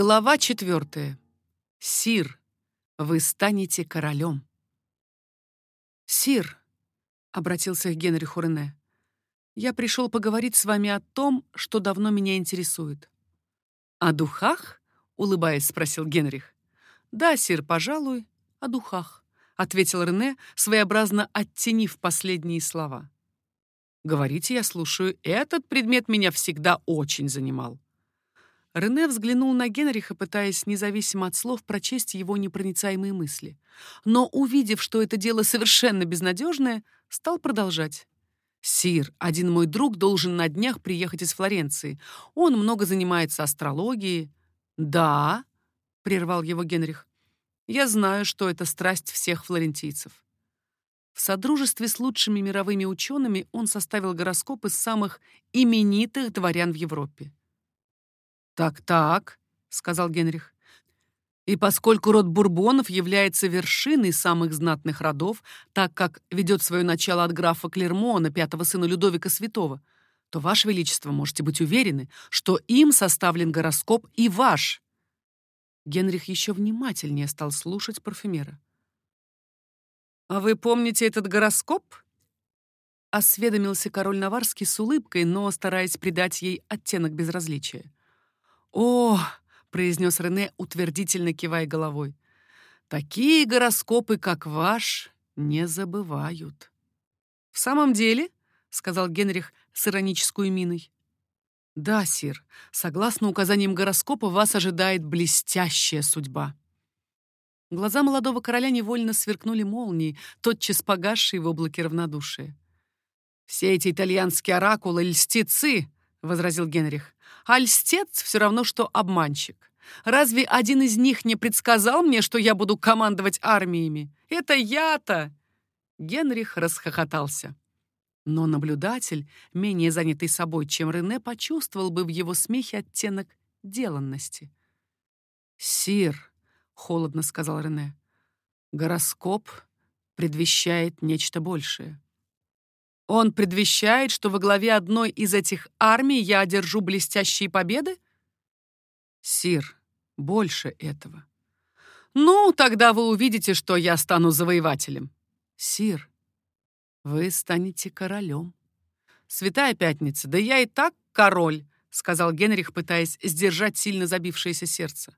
Глава четвертая. Сир, вы станете королем. Сир, обратился к Генриху Рене, я пришел поговорить с вами о том, что давно меня интересует. О духах? улыбаясь, спросил Генрих. Да, сир, пожалуй, о духах, ответил Рене, своеобразно оттенив последние слова. Говорите, я слушаю. Этот предмет меня всегда очень занимал. Рене взглянул на Генриха, пытаясь независимо от слов прочесть его непроницаемые мысли. Но, увидев, что это дело совершенно безнадежное, стал продолжать. «Сир, один мой друг должен на днях приехать из Флоренции. Он много занимается астрологией». «Да», — прервал его Генрих, — «я знаю, что это страсть всех флорентийцев». В содружестве с лучшими мировыми учеными он составил гороскопы самых именитых дворян в Европе. «Так-так», — сказал Генрих. И поскольку род Бурбонов является вершиной самых знатных родов, так как ведет свое начало от графа Клермона, пятого сына Людовика Святого, то, Ваше Величество, можете быть уверены, что им составлен гороскоп и ваш. Генрих еще внимательнее стал слушать парфюмера. «А вы помните этот гороскоп?» Осведомился король Наварский с улыбкой, но стараясь придать ей оттенок безразличия. «О!» — произнес Рене, утвердительно кивая головой. «Такие гороскопы, как ваш, не забывают». «В самом деле?» — сказал Генрих с иронической миной. «Да, сир, согласно указаниям гороскопа, вас ожидает блестящая судьба». Глаза молодого короля невольно сверкнули молнией, тотчас погасшие в облаке равнодушия. «Все эти итальянские оракулы — льстецы!» — возразил Генрих. «А льстец все равно, что обманщик. Разве один из них не предсказал мне, что я буду командовать армиями? Это я-то!» Генрих расхохотался. Но наблюдатель, менее занятый собой, чем Рене, почувствовал бы в его смехе оттенок деланности. «Сир», — холодно сказал Рене, — «гороскоп предвещает нечто большее». Он предвещает, что во главе одной из этих армий я одержу блестящие победы? Сир, больше этого. Ну, тогда вы увидите, что я стану завоевателем. Сир, вы станете королем. Святая Пятница, да я и так король, сказал Генрих, пытаясь сдержать сильно забившееся сердце.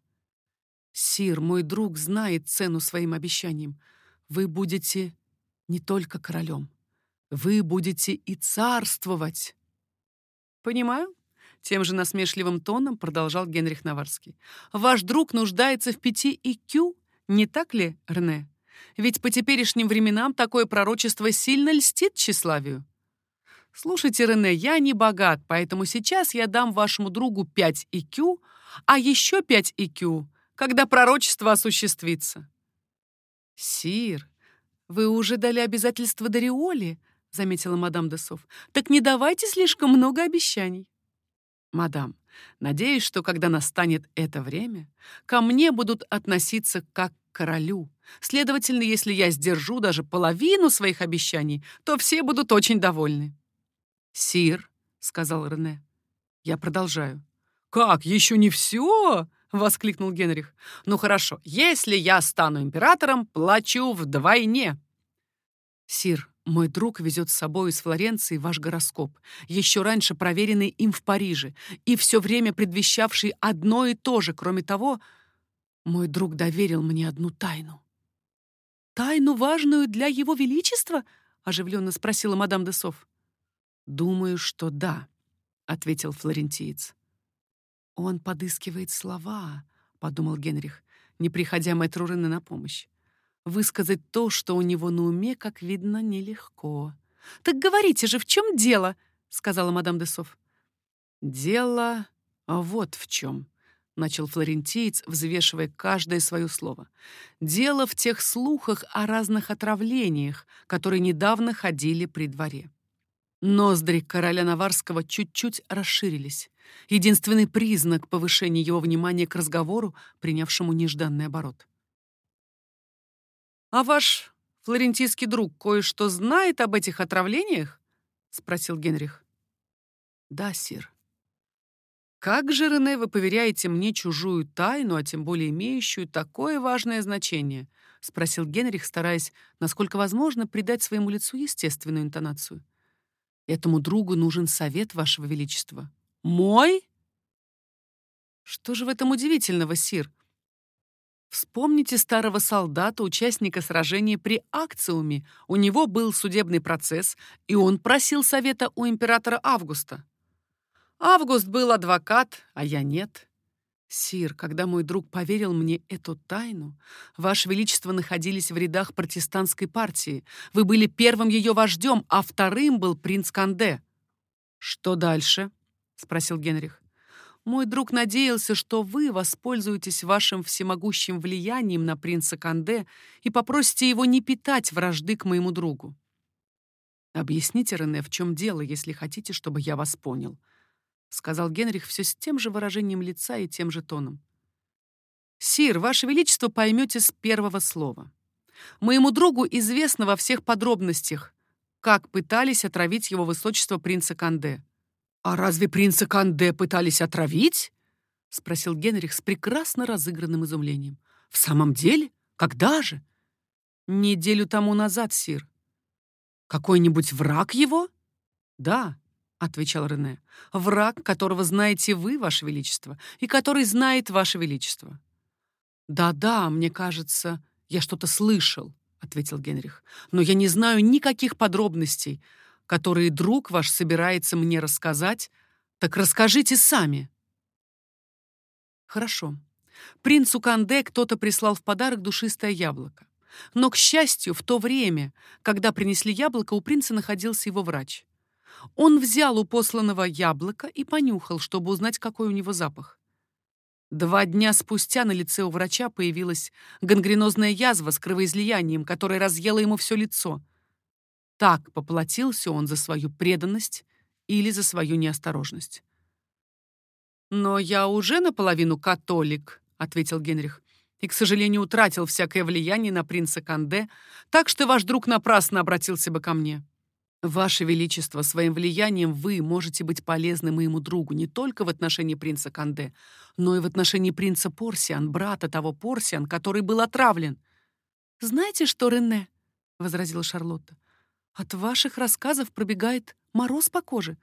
Сир, мой друг знает цену своим обещаниям. Вы будете не только королем, вы будете и царствовать. Понимаю? Тем же насмешливым тоном продолжал Генрих Наварский. Ваш друг нуждается в пяти IQ, не так ли, Рене? Ведь по теперешним временам такое пророчество сильно льстит тщеславию. Слушайте, Рене, я не богат, поэтому сейчас я дам вашему другу 5 IQ, а еще 5 IQ, когда пророчество осуществится. Сир, вы уже дали обязательство Дариоле, — заметила мадам де Соф. «Так не давайте слишком много обещаний». «Мадам, надеюсь, что когда настанет это время, ко мне будут относиться как к королю. Следовательно, если я сдержу даже половину своих обещаний, то все будут очень довольны». «Сир», — сказал Рене, — «я продолжаю». «Как, еще не все?» — воскликнул Генрих. «Ну хорошо, если я стану императором, плачу вдвойне». «Сир, мой друг везет с собой из Флоренции ваш гороскоп, еще раньше проверенный им в Париже, и все время предвещавший одно и то же. Кроме того, мой друг доверил мне одну тайну. «Тайну, важную для его величества?» — оживленно спросила мадам де Соф. «Думаю, что да», — ответил флорентиец. «Он подыскивает слова», — подумал Генрих, не приходя мэтру Рене на помощь. Высказать то, что у него на уме, как видно, нелегко. «Так говорите же, в чем дело?» — сказала мадам де Соф. «Дело вот в чем», — начал флорентиец, взвешивая каждое свое слово. «Дело в тех слухах о разных отравлениях, которые недавно ходили при дворе». Ноздри короля Наварского чуть-чуть расширились. Единственный признак повышения его внимания к разговору, принявшему нежданный оборот. «А ваш флорентийский друг кое-что знает об этих отравлениях?» — спросил Генрих. «Да, сир». «Как же, Рене, вы поверяете мне чужую тайну, а тем более имеющую такое важное значение?» — спросил Генрих, стараясь, насколько возможно, придать своему лицу естественную интонацию. «Этому другу нужен совет, Вашего Величества». «Мой?» «Что же в этом удивительного, Сир?» Вспомните старого солдата, участника сражения при Акциуме. У него был судебный процесс, и он просил совета у императора Августа. Август был адвокат, а я нет. Сир, когда мой друг поверил мне эту тайну, Ваше Величество находились в рядах протестантской партии. Вы были первым ее вождем, а вторым был принц Канде. Что дальше? спросил Генрих. Мой друг надеялся, что вы воспользуетесь вашим всемогущим влиянием на принца Канде и попросите его не питать вражды к моему другу. Объясните, Рене, в чем дело, если хотите, чтобы я вас понял, — сказал Генрих все с тем же выражением лица и тем же тоном. «Сир, Ваше Величество поймете с первого слова. Моему другу известно во всех подробностях, как пытались отравить его высочество принца Канде». «А разве принца Канде пытались отравить?» — спросил Генрих с прекрасно разыгранным изумлением. «В самом деле? Когда же?» «Неделю тому назад, сир». «Какой-нибудь враг его?» «Да, отвечал Рене. Враг, которого знаете вы, ваше величество, и который знает ваше величество. Да-да, мне кажется, я что-то слышал, ответил Генрих. Но я не знаю никаких подробностей, которые друг ваш собирается мне рассказать. Так расскажите сами. Хорошо. Принцу Канде кто-то прислал в подарок душистое яблоко. Но, к счастью, в то время, когда принесли яблоко, у принца находился его врач. Он взял у посланного яблоко и понюхал, чтобы узнать, какой у него запах. Два дня спустя на лице у врача появилась гангренозная язва с кровоизлиянием, которая разъела ему все лицо. Так поплатился он за свою преданность или за свою неосторожность. «Но я уже наполовину католик», — ответил Генрих, «и, к сожалению, утратил всякое влияние на принца Канде, так что ваш друг напрасно обратился бы ко мне». Ваше Величество, своим влиянием вы можете быть полезны моему другу не только в отношении принца Канде, но и в отношении принца Порсиан, брата того Порсиан, который был отравлен. «Знаете что, Рене?» — возразила Шарлотта. «От ваших рассказов пробегает мороз по коже.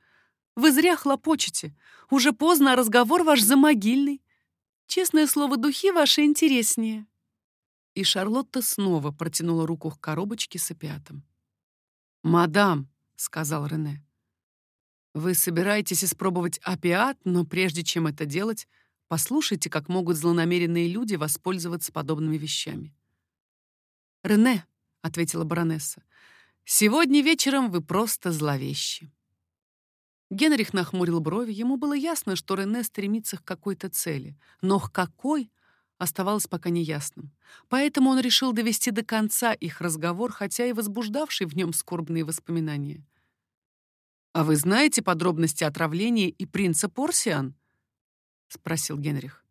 Вы зря хлопочете. Уже поздно, а разговор ваш замогильный. Честное слово, духи ваши интереснее». И Шарлотта снова протянула руку к коробочке с опиатом. «Мадам», — сказал Рене, — «вы собираетесь испробовать опиат, но прежде чем это делать, послушайте, как могут злонамеренные люди воспользоваться подобными вещами». «Рене», — ответила баронесса, — «сегодня вечером вы просто зловещи». Генрих нахмурил брови. Ему было ясно, что Рене стремится к какой-то цели. Но к какой оставалось пока неясным. Поэтому он решил довести до конца их разговор, хотя и возбуждавший в нем скорбные воспоминания. «А вы знаете подробности отравления и принца Порсиан?» — спросил Генрих.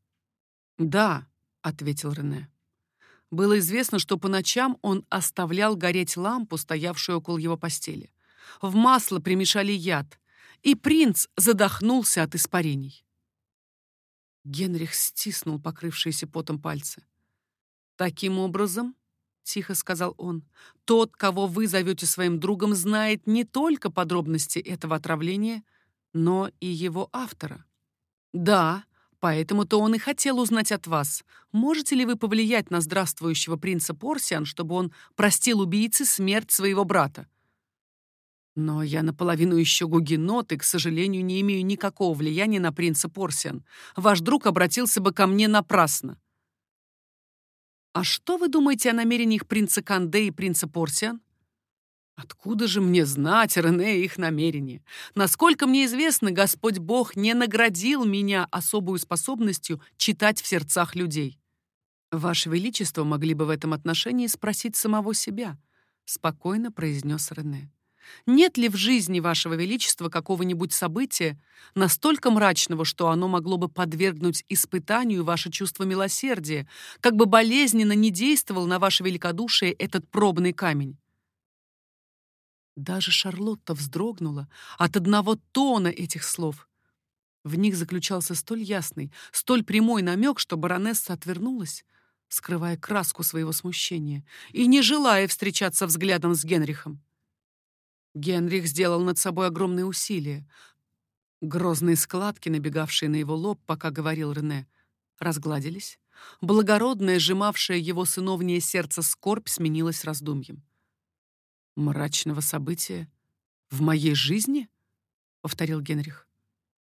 «Да», — ответил Рене. Было известно, что по ночам он оставлял гореть лампу, стоявшую около его постели. В масло примешали яд, и принц задохнулся от испарений. Генрих стиснул покрывшиеся потом пальцы. «Таким образом, — тихо сказал он, — тот, кого вы зовете своим другом, знает не только подробности этого отравления, но и его автора. Да, поэтому-то он и хотел узнать от вас, можете ли вы повлиять на здравствующего принца Порсиан, чтобы он простил убийце смерть своего брата. Но я наполовину еще гугенот и, к сожалению, не имею никакого влияния на принца Порсиан. Ваш друг обратился бы ко мне напрасно. А что вы думаете о намерениях принца Канде и принца Порсиан? Откуда же мне знать, Рене, их намерения? Насколько мне известно, Господь Бог не наградил меня особую способностью читать в сердцах людей. Ваше Величество могли бы в этом отношении спросить самого себя, спокойно произнес Рене. Нет ли в жизни Вашего Величества какого-нибудь события, настолько мрачного, что оно могло бы подвергнуть испытанию ваше чувство милосердия, как бы болезненно не действовал на ваше великодушие этот пробный камень? Даже Шарлотта вздрогнула от одного тона этих слов. В них заключался столь ясный, столь прямой намек, что баронесса отвернулась, скрывая краску своего смущения и не желая встречаться взглядом с Генрихом. Генрих сделал над собой огромные усилия. Грозные складки, набегавшие на его лоб, пока говорил Рене, разгладились. Благородное, сжимавшее его сыновнее сердце скорбь сменилась раздумьем. «Мрачного события в моей жизни?» — повторил Генрих.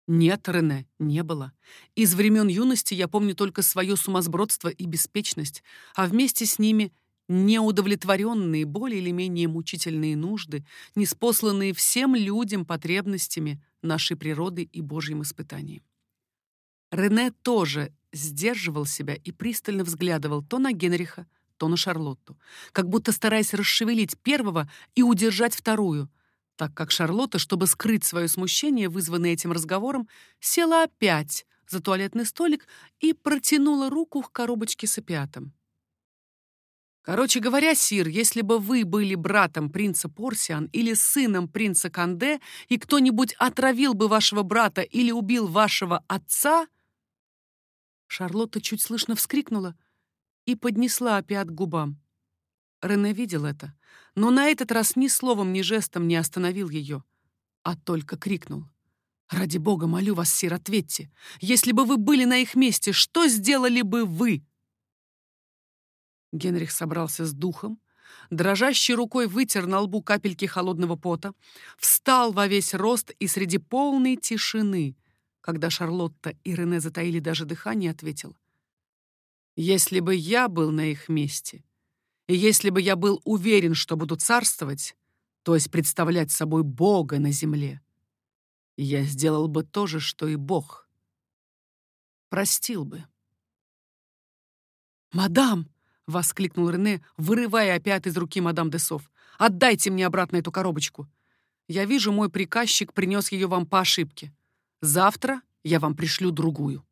Нет, Рене, не было. Из времен юности я помню только свое сумасбродство и беспечность, а вместе с ними неудовлетворенные, более или менее мучительные нужды, неспосланные всем людям потребностями нашей природы и Божьим испытанием. Рене тоже сдерживал себя и пристально взглядывал то на Генриха, то на Шарлотту, как будто стараясь расшевелить первого и удержать вторую — так как Шарлотта, чтобы скрыть свое смущение, вызванное этим разговором, села опять за туалетный столик и протянула руку к коробочке с опиатом. Короче говоря, Сир, если бы вы были братом принца Порсиан или сыном принца Канде, и кто-нибудь отравил бы вашего брата или убил вашего отца... Шарлотта чуть слышно вскрикнула и поднесла опиат к губам. Рене видел это, но на этот раз ни словом, ни жестом не остановил ее, а только крикнул. «Ради бога, молю вас, сир, ответьте. Если бы вы были на их месте, что сделали бы вы?» Генрих собрался с духом, дрожащей рукой вытер на лбу капельки холодного пота, встал во весь рост и среди полной тишины, когда Шарлотта и Рене затаили даже дыхание, ответил. «Если бы я был на их месте, и если бы я был уверен, что буду царствовать, то есть представлять собой Бога на земле, я сделал бы то же, что и Бог. Простил бы. «Мадам!» — воскликнул Рене, вырывая опять из руки мадам Десов. «Отдайте мне обратно эту коробочку. Я вижу, мой приказчик принес ее вам по ошибке. Завтра я вам пришлю другую».